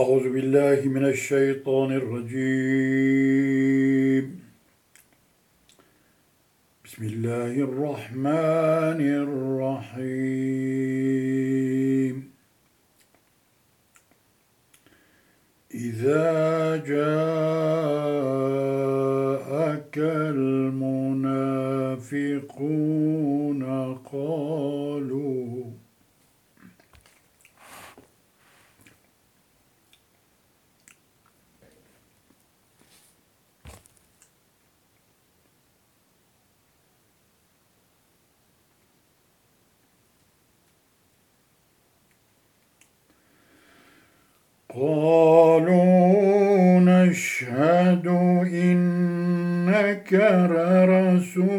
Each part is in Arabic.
أعوذ بالله من الشيطان الرجيم. بسم الله الرحمن الرحيم. إذا جاءك المنافقون قالوا قالوا نشهد إنك لرسول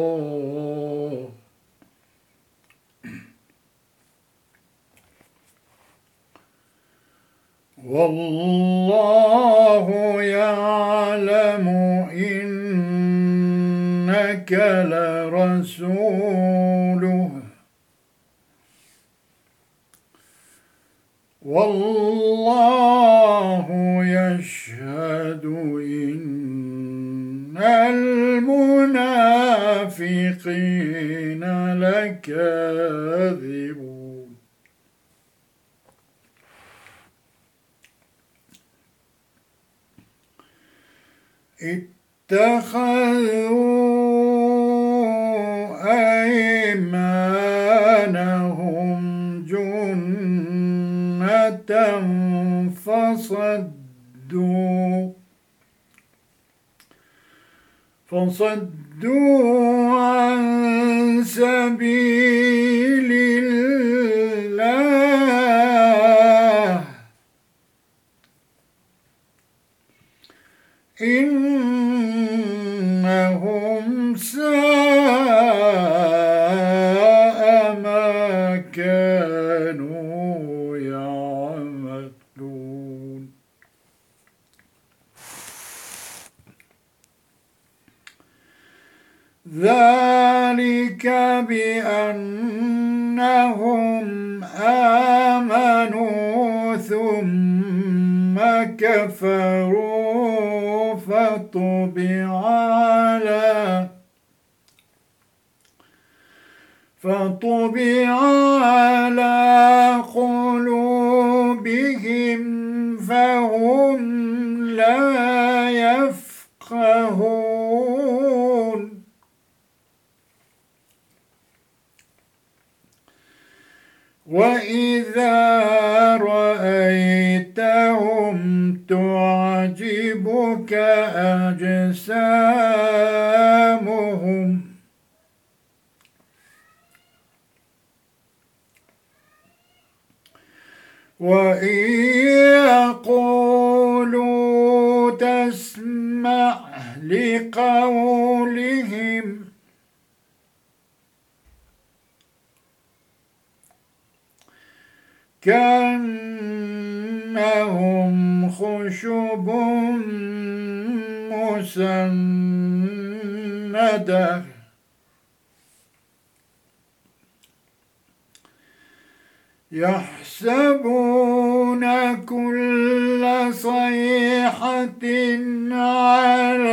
الله والله يعلم إنك لرسوله والله يشهد إن المنافقين لكاذبون اتخذوا أيمانهم جنة فصدوا فصدوا عن سبيل فهم لا يفقهون وإذا رأيتهم تعجبك أجسامهم وإن لقولهم. كأنهم خشب مسندة. يحسبون كل صيحة عليهم.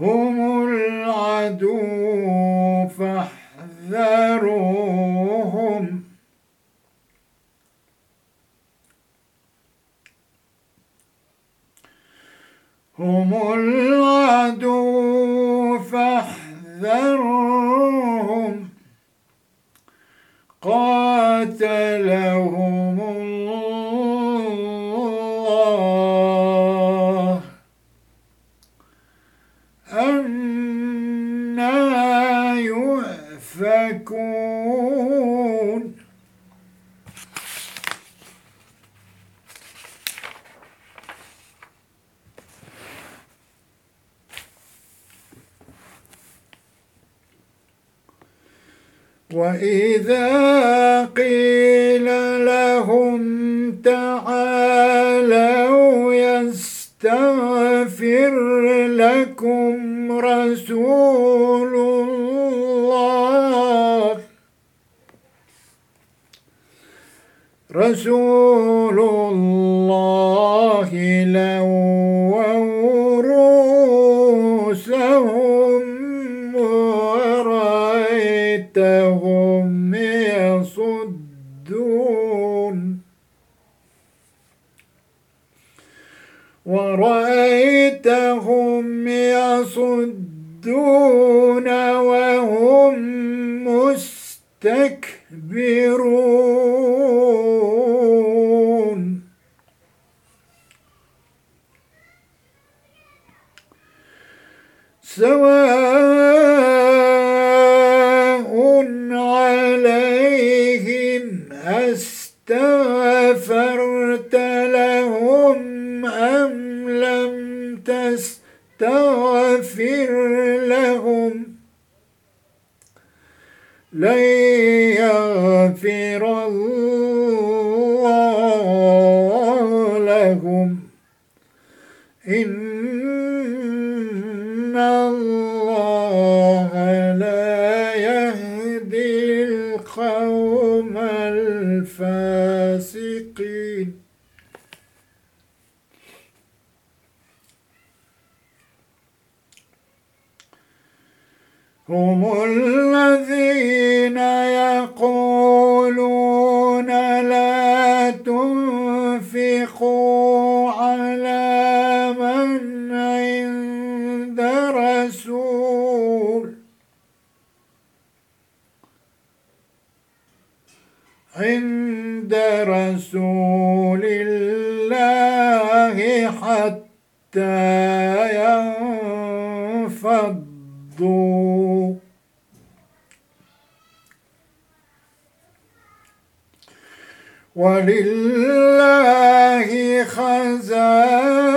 هم العدو فاحذروهم. هم العدو وإذا قيل لهم تعالوا يستغفر لكم رسول الله رسول يصدون وهم مستكبرون. سواء تنفقوا على من عند رسول. عند رسول الله حتى ينفضوا. ولله خزائن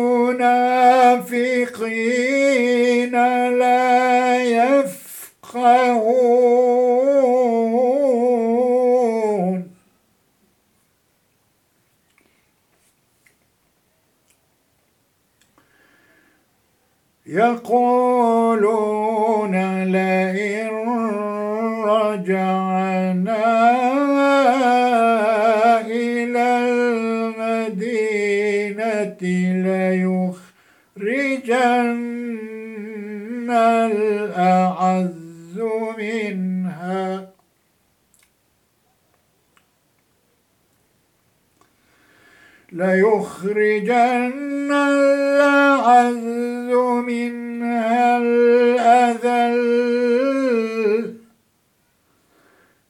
ليخرجن الأعز منها الأذل.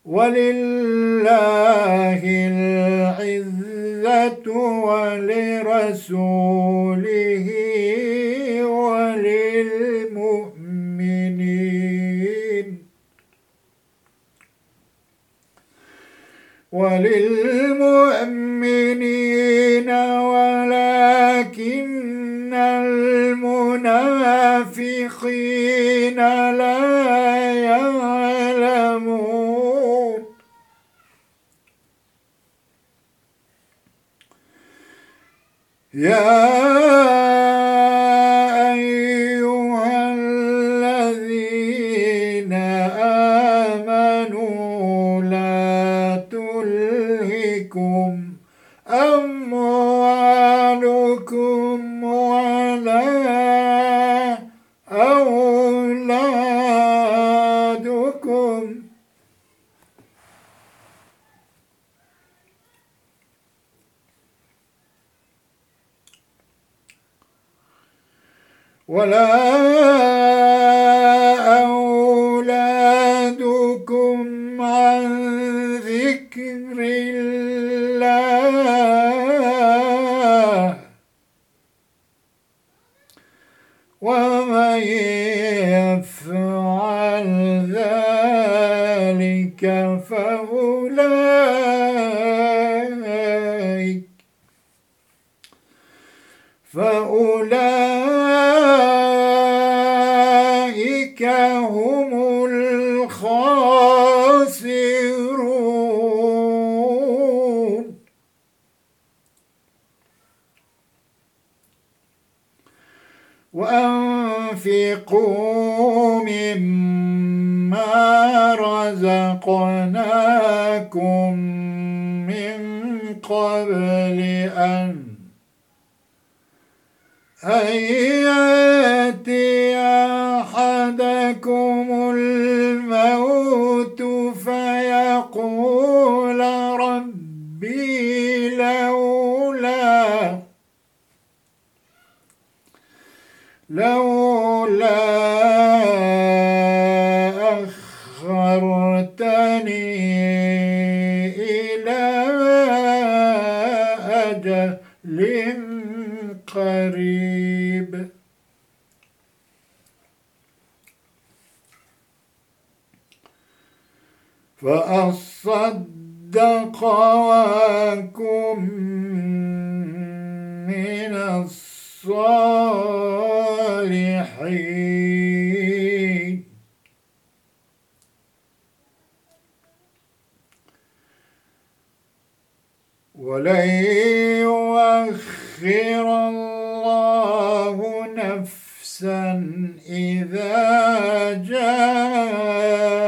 ولله العزة ولرسوله وللمؤمنين. وللمؤمنين ولكن المنافقين لا يعلمون يا ولا وأنفقوا مما رزقناكم من قبل أن يأتي أحدكم الموت فيقول ربي لولا لولا قريب. فأصدق وكن من الصالحين. ولن يؤخر الله نفسا إذا جاء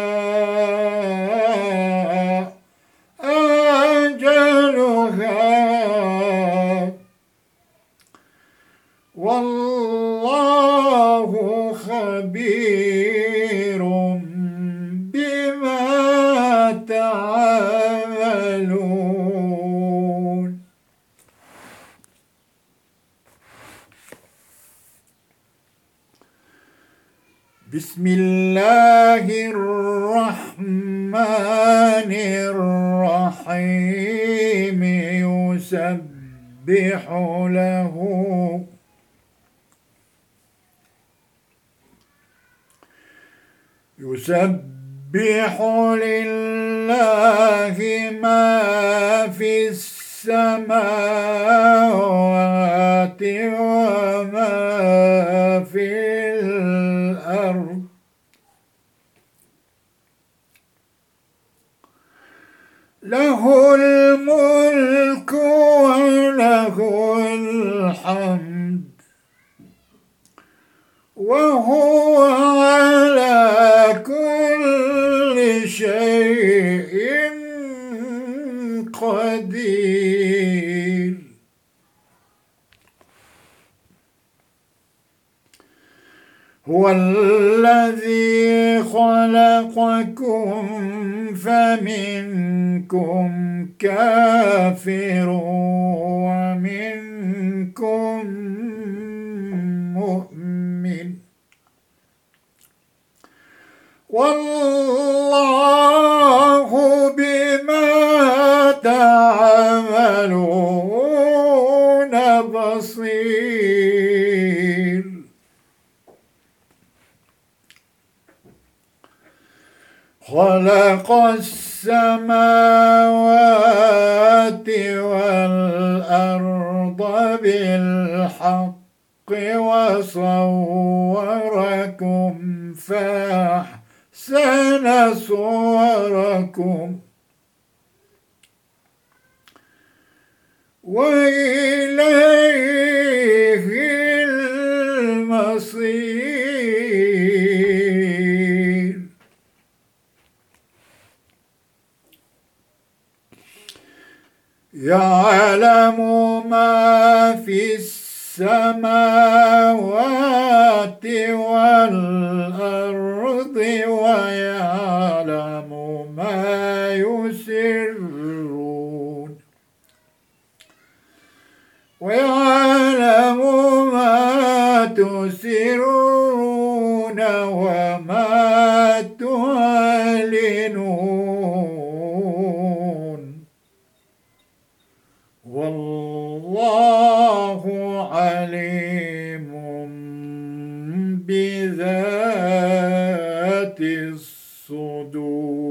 بسم الله الرحمن الرحيم يسبح له يسبح لله ما في السماوات وما في الأرض له الملك وله الحمد. وهو على كل شيء قدير. هو الذي خلقكم فمنكم كافر ومنكم مؤمن. والله خلق السماوات والأرض بالحق وصوركم فأحسن صوركم. وإليه يعلم ما في السماوات والأرض ويعلم ما يسرون. ويعلم الصدور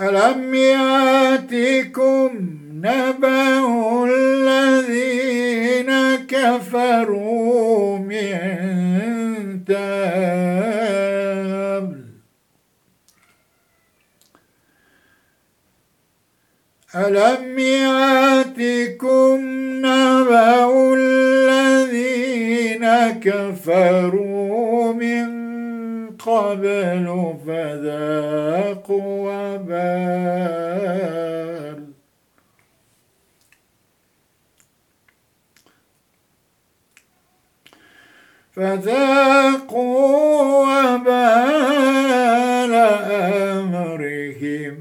ألم يأتكم نبأ الذين كفروا من تابل ألم يأتكم نبأ الذين كفروا من قبل فذاقوا وبال. فذاقوا وبال أمرهم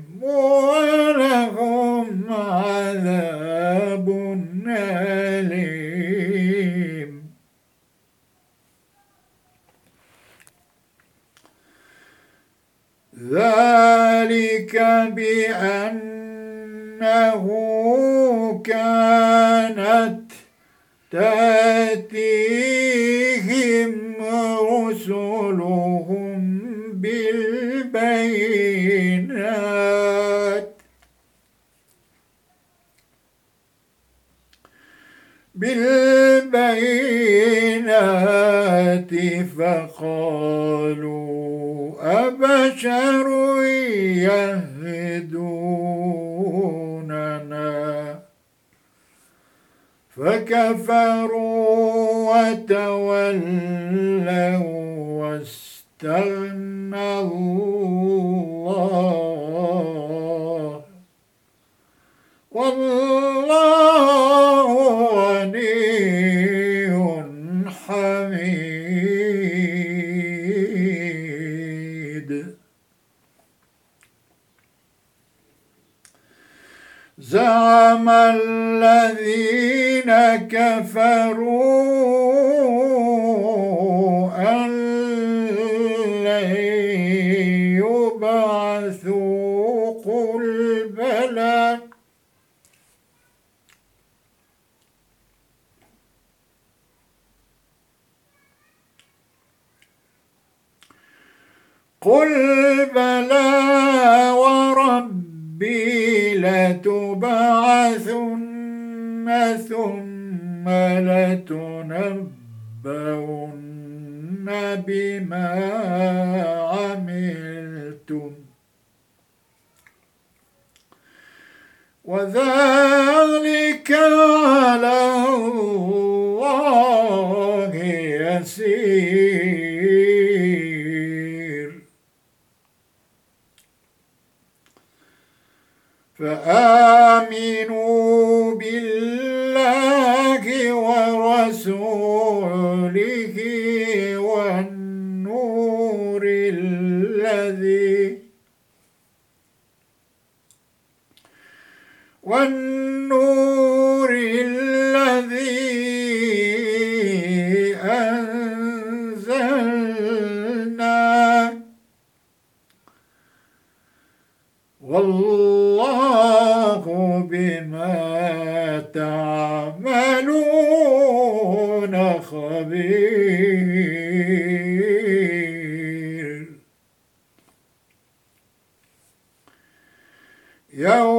عملتم. وذلك على الله يسير. فآمنوا والنور الذي أنزلنا. والله بما تعملون خبير. يوم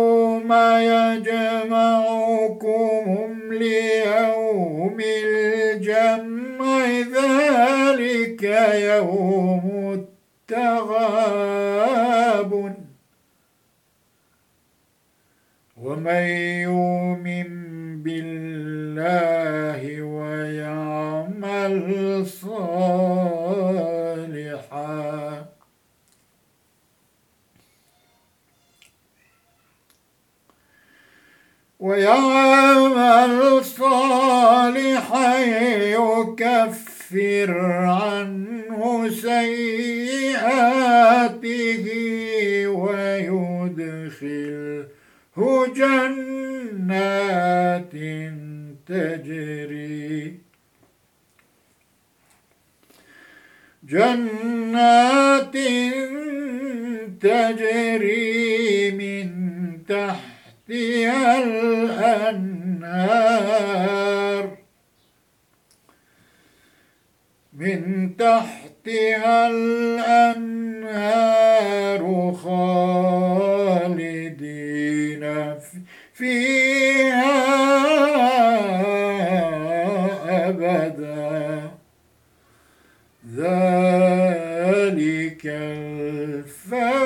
الجمع ذلك يوم التغابن ومن يؤمن بالله ويعمل ويعمل صالحا يكفر عنه سيئاته ويدخله جنات تجري جنات تجري من تحت فيها الأنهار من تحتها الأنهار خالدين فيها أبدا. ذلك الفاتح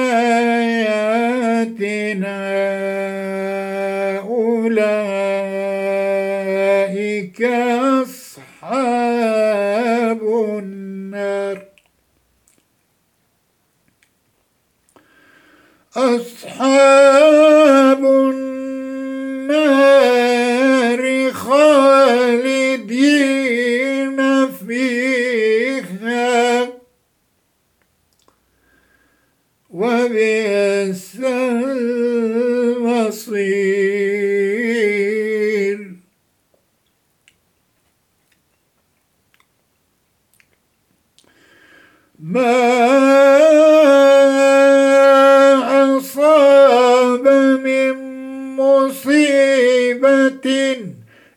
مصيبة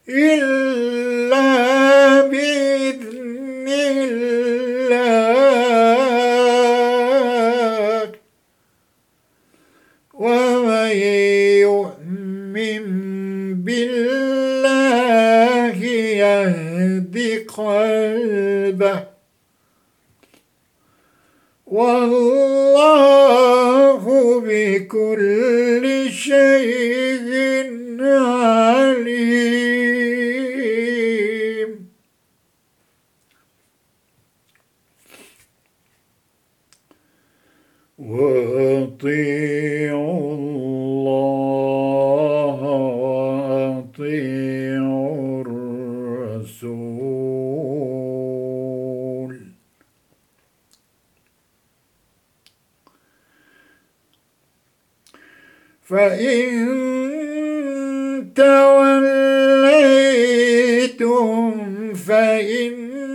إلا فإن توليتم فإنما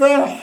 fair.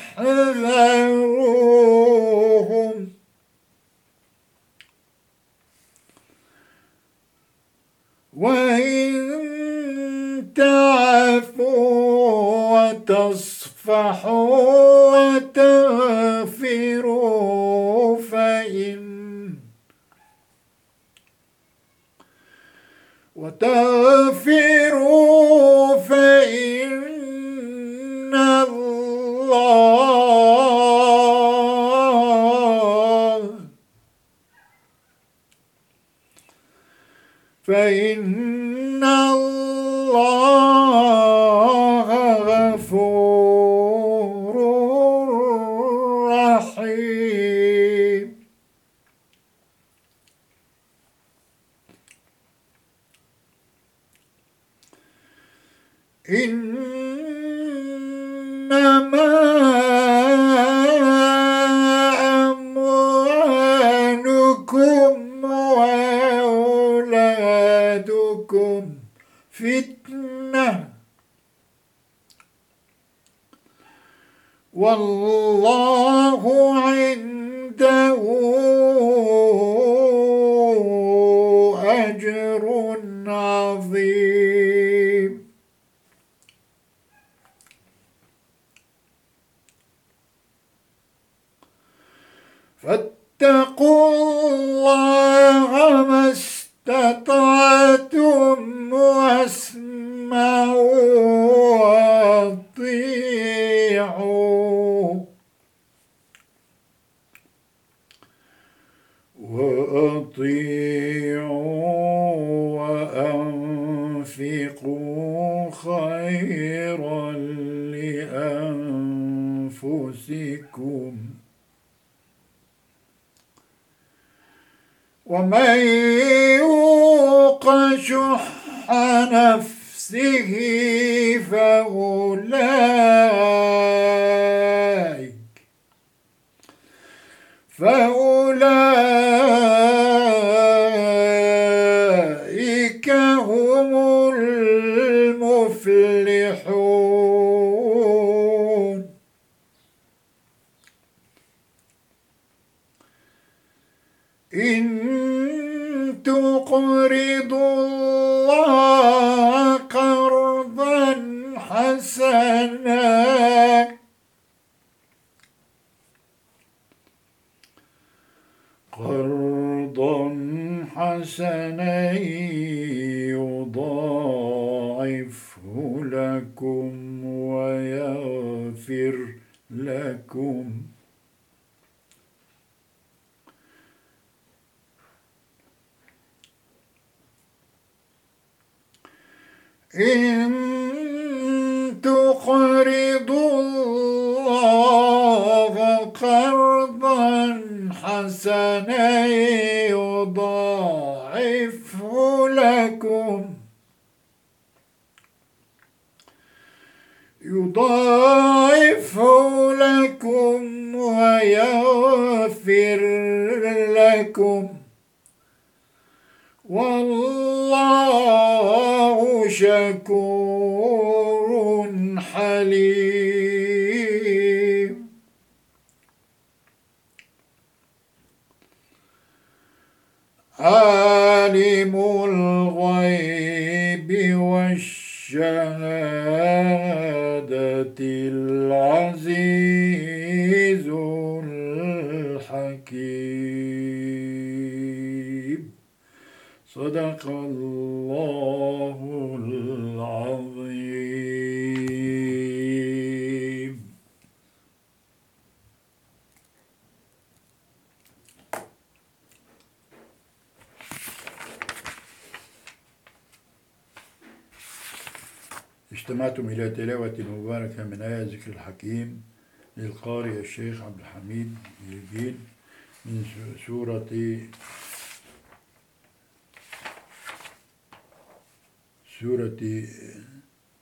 إنما وأنفقوا خيرا لأنفسكم. ومن يوق شح نفسه فأولئك فأولئك حسنا قرضا حسنا يضاعفه لكم ويغفر لكم إن حسنا يضاعفه لكم. يضاعفه لكم ويغفر لكم. والله شكور حليم. عالم الغيب والشهادة العزيز الحكيم. صدق الله اجتمعتم إلى تلاوة مباركة من آية ذكر الحكيم للقارئ الشيخ عبد الحميد الدين من سورة سورة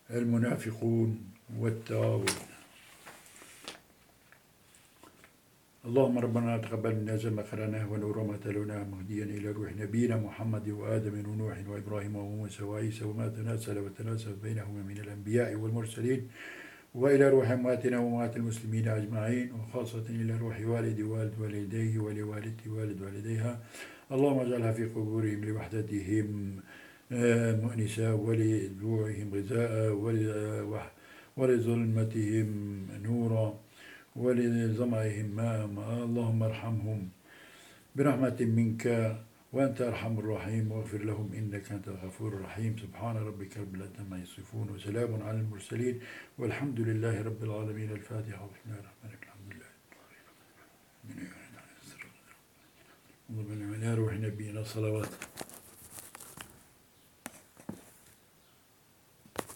المنافقون والتغابن اللهم ربنا تقبل منا زم قرناه ونور ما تلوناه مهديا إلى روح نبينا محمد وآدم ونوح وإبراهيم وموسى وعيسى وما تناسل وتناسب بينهما من الأنبياء والمرسلين وإلى روح امواتنا واموات المسلمين أجمعين وخاصة إلى روح والد والد والديه ولوالد والد والديها. اللهم اجعلها في قبورهم لوحدتهم آه، مؤنسة ولجوعهم غذاء ول- ولظلمتهم نورا. ولظمئهم اللهم ارحمهم برحمة منك وأنت أرحم الراحمين. واغفر لهم إنك أنت الغفور الرحيم. سبحان ربك رب العزة عما يصفون وسلام على المرسلين. والحمد لله رب العالمين. الفاتحة بسم الله الرحمن الرحيم. الحمد لله اللهم على روح نبينا صلوات